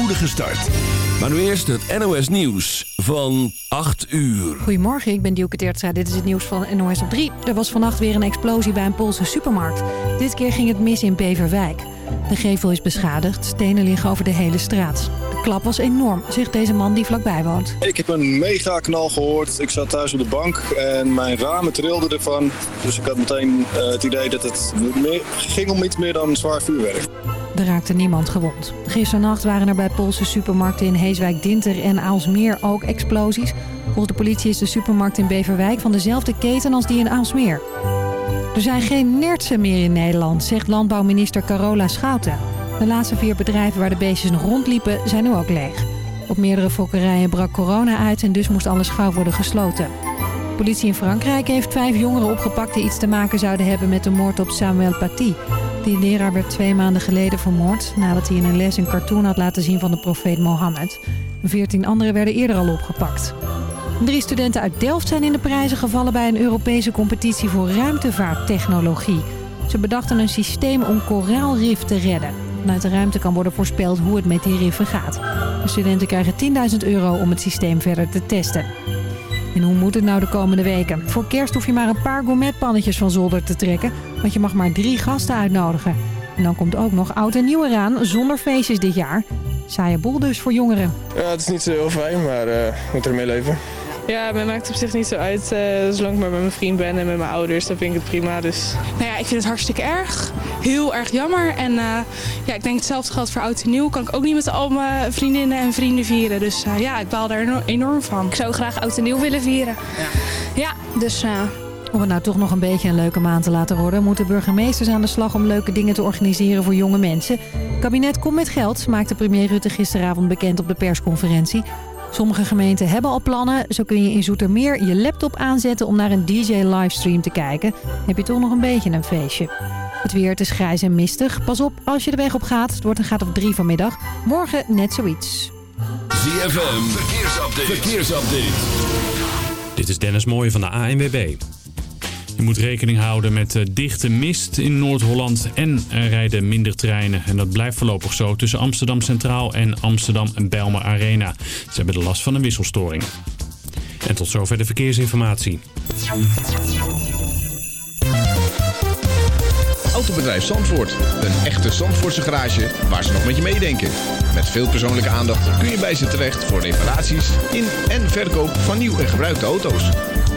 spoedige start. Maar nu eerst het NOS Nieuws van 8 uur. Goedemorgen, ik ben Dielke Teertstra. Dit is het nieuws van NOS op 3. Er was vannacht weer een explosie bij een Poolse supermarkt. Dit keer ging het mis in Beverwijk. De gevel is beschadigd, stenen liggen over de hele straat. De klap was enorm, zegt deze man die vlakbij woont. Ik heb een mega knal gehoord. Ik zat thuis op de bank en mijn ramen trilden ervan. Dus ik had meteen uh, het idee dat het meer, ging om iets meer dan zwaar vuurwerk. Raakte niemand gewond. Gisternacht waren er bij Poolse supermarkten in Heeswijk, Dinter en Aalsmeer ook explosies. Volgens de politie is de supermarkt in Beverwijk van dezelfde keten als die in Aalsmeer. Er zijn geen nertsen meer in Nederland, zegt landbouwminister Carola Schouten. De laatste vier bedrijven waar de beestjes nog rondliepen zijn nu ook leeg. Op meerdere fokkerijen brak corona uit en dus moest alles gauw worden gesloten. Politie in Frankrijk heeft vijf jongeren opgepakt die iets te maken zouden hebben met de moord op Samuel Paty. Die leraar werd twee maanden geleden vermoord nadat hij in een les een cartoon had laten zien van de profeet Mohammed. Veertien anderen werden eerder al opgepakt. Drie studenten uit Delft zijn in de prijzen gevallen bij een Europese competitie voor ruimtevaarttechnologie. Ze bedachten een systeem om koraalrif te redden. Vanuit de ruimte kan worden voorspeld hoe het met die riffen gaat. De studenten krijgen 10.000 euro om het systeem verder te testen. En hoe moet het nou de komende weken? Voor kerst hoef je maar een paar gourmetpannetjes van zolder te trekken, want je mag maar drie gasten uitnodigen. En dan komt ook nog oud en nieuw eraan, zonder feestjes dit jaar. Saaie boel dus voor jongeren. Ja, het is niet zo heel fijn, maar uh, moet ermee leven. Ja, mij maakt het op zich niet zo uit. Uh, zolang ik maar met mijn vriend ben en met mijn ouders, dan vind ik het prima. Dus. Nou ja, ik vind het hartstikke erg. Heel erg jammer. En uh, ja, ik denk hetzelfde geldt voor oud en nieuw. Kan ik ook niet met al mijn vriendinnen en vrienden vieren. Dus uh, ja, ik baal daar enorm van. Ik zou graag oud en nieuw willen vieren. Ja, ja dus... Om het nou toch nog een beetje een leuke maand te laten worden... moeten burgemeesters aan de slag om leuke dingen te organiseren voor jonge mensen. Het kabinet komt met geld, maakte premier Rutte gisteravond bekend op de persconferentie. Sommige gemeenten hebben al plannen. Zo kun je in Zoetermeer je laptop aanzetten om naar een DJ-livestream te kijken. Heb je toch nog een beetje een feestje. Het weer, het is grijs en mistig. Pas op als je de weg op gaat. Het wordt een graad of drie vanmiddag. Morgen net zoiets. ZFM, verkeersupdate. verkeersupdate. Dit is Dennis Mooij van de ANWB. Je moet rekening houden met uh, dichte mist in Noord-Holland en er rijden minder treinen. En dat blijft voorlopig zo tussen Amsterdam Centraal en Amsterdam en Bijlmer Arena. Ze hebben de last van een wisselstoring. En tot zover de verkeersinformatie. Autobedrijf Zandvoort. Een echte Zandvoortse garage waar ze nog met je meedenken. Met veel persoonlijke aandacht kun je bij ze terecht voor reparaties in en verkoop van nieuw en gebruikte auto's.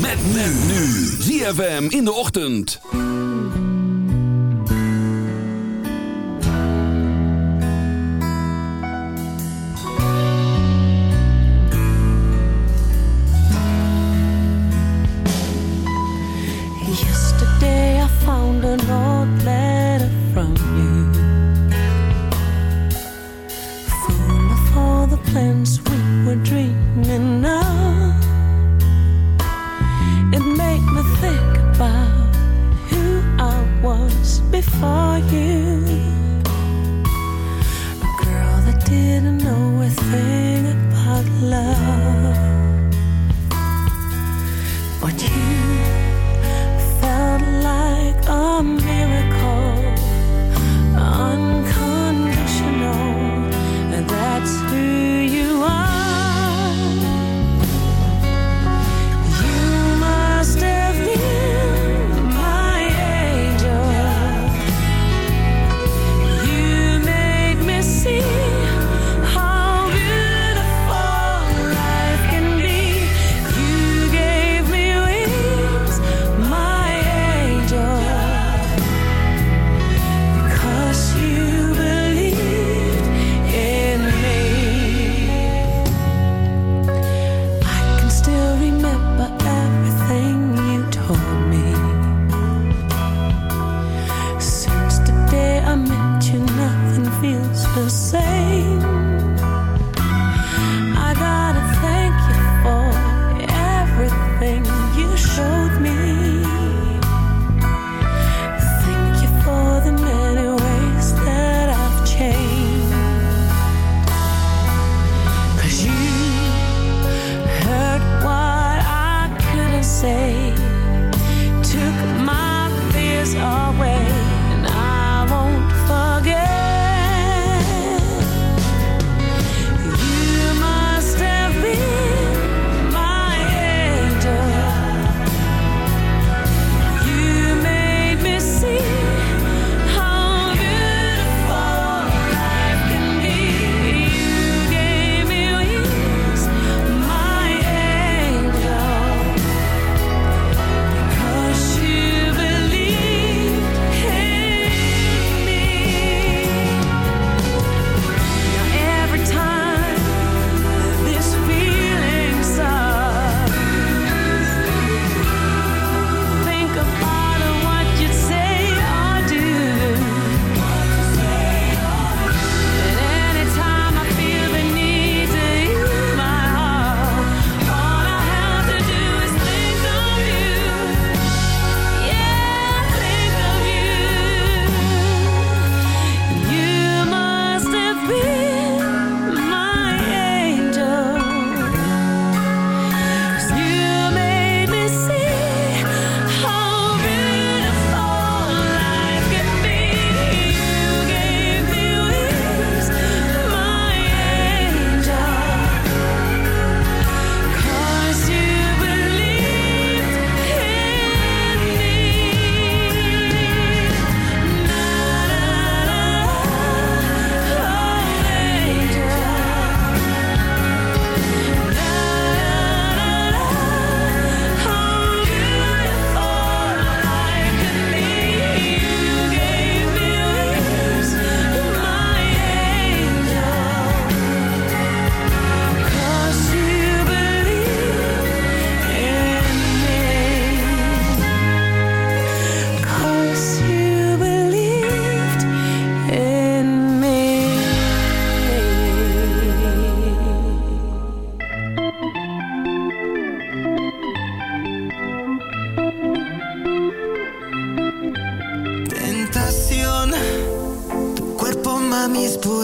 Met men nu. ZFM in de ochtend. Yesterday I found an old letter from you Full of all the plans we were dreaming of before you. A girl that didn't know a thing about love.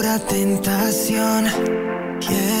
pura tentación. Yeah.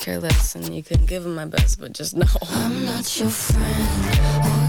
care less, and you couldn't give them my best, but just know I'm not your friend.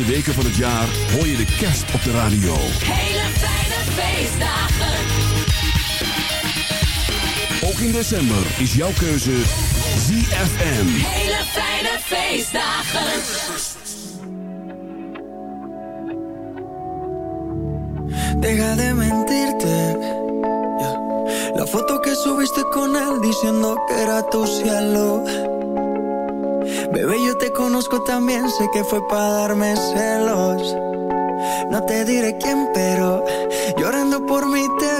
De weken van het jaar hoor je de kerst op de radio. Hele fijne feestdagen. Ook in december is jouw keuze ZFM. Hele fijne feestdagen. Deja de mentirte. La foto que subiste con él diciendo que era tu cielo. Bebé, yo te conozco también, sé que fue para darme celos. No te diré quién, pero llorando por mí te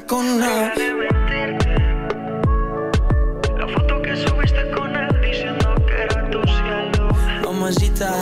compra con nada. La foto que subiste con él diciendo que era tu cielo. Mamacita,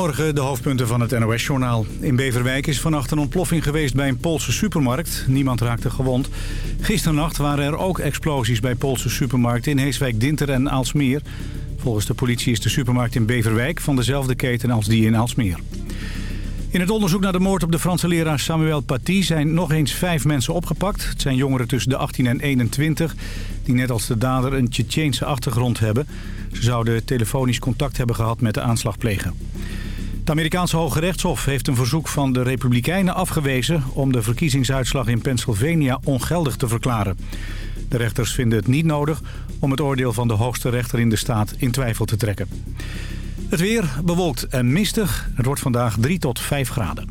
Goedemorgen, de hoofdpunten van het NOS-journaal. In Beverwijk is vannacht een ontploffing geweest bij een Poolse supermarkt. Niemand raakte gewond. Gisternacht waren er ook explosies bij Poolse supermarkten in Heeswijk, Dinter en Aalsmeer. Volgens de politie is de supermarkt in Beverwijk van dezelfde keten als die in Aalsmeer. In het onderzoek naar de moord op de Franse leraar Samuel Paty zijn nog eens vijf mensen opgepakt. Het zijn jongeren tussen de 18 en 21 die net als de dader een Tsjetsjeense achtergrond hebben. Ze zouden telefonisch contact hebben gehad met de aanslagpleger. Het Amerikaanse Hoge Rechtshof heeft een verzoek van de Republikeinen afgewezen... om de verkiezingsuitslag in Pennsylvania ongeldig te verklaren. De rechters vinden het niet nodig om het oordeel van de hoogste rechter in de staat in twijfel te trekken. Het weer bewolkt en mistig. Het wordt vandaag 3 tot 5 graden.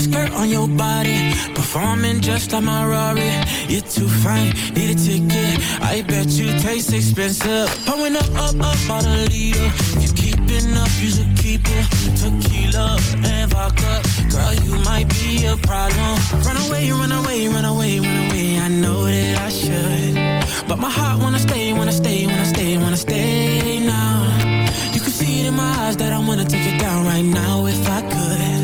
Skirt, skirt on your body. Performing just like my Rari. You're too fine, need a ticket. I bet you taste expensive. Pouring up, up, up, out a leader. You keeping up, you should keep it. Tequila and vodka. Girl, you might be a problem. Run away, run away, run away, run away. I know that I should. But my heart wanna stay, wanna stay, wanna stay, wanna stay now. You can see it in my eyes that I wanna take it down right now if I could.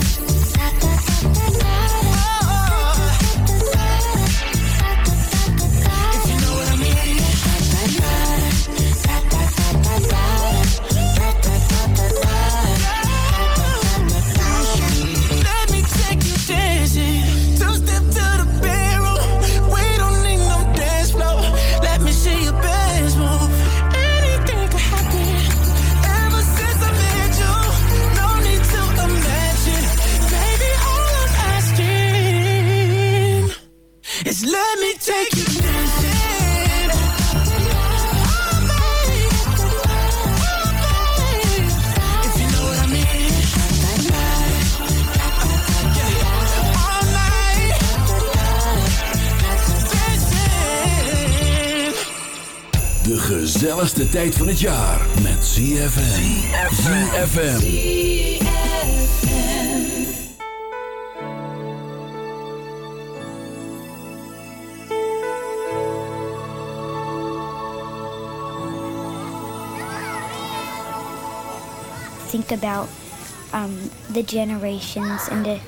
gezelligste tijd van het jaar met ZFM. ZFM. think about um, the generations and to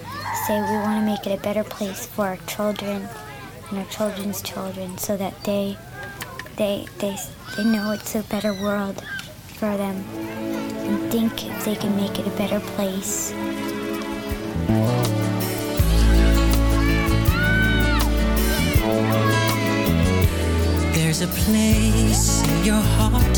say we want to make it a better place for our children and our children's children so that they they they they know it's a better world for them and think they can make it a better place. There's a place in your heart,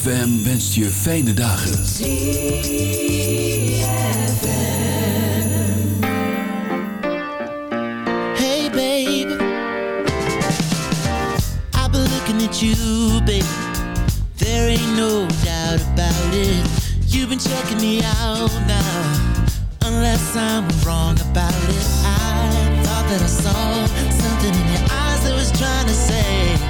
ZFM wenst je fijne dagen. Hey, babe. I've been looking at you, babe. There ain't no doubt about it. You've been checking me out now. Unless I'm wrong about it. I thought that I saw something in your eyes that was trying to say,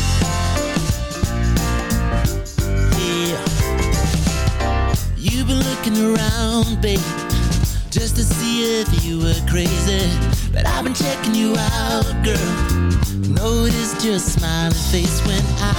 Around, babe, just to see if you were crazy. But I've been checking you out, girl. Noticed your smiling face when I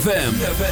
ZFM.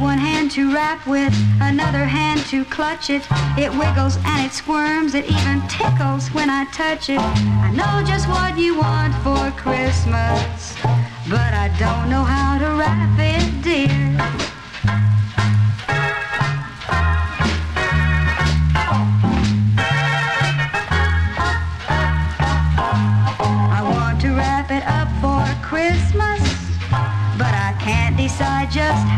one hand to wrap with, another hand to clutch it. It wiggles and it squirms, it even tickles when I touch it. I know just what you want for Christmas, but I don't know how to wrap it, dear. just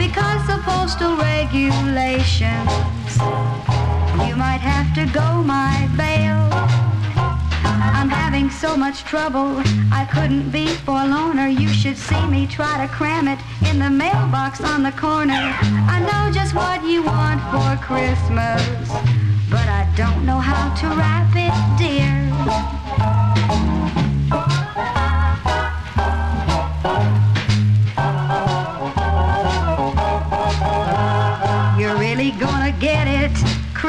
because of postal regulations. You might have to go my bail. I'm having so much trouble, I couldn't be forlorn. Or You should see me try to cram it in the mailbox on the corner. I know just what you want for Christmas, but I don't know how to wrap it, dear.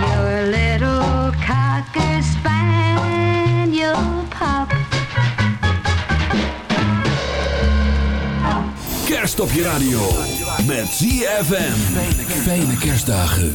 Your little cocker spaniel pup. Kerst op je radio. Met ZFM. Fijne kerstdagen.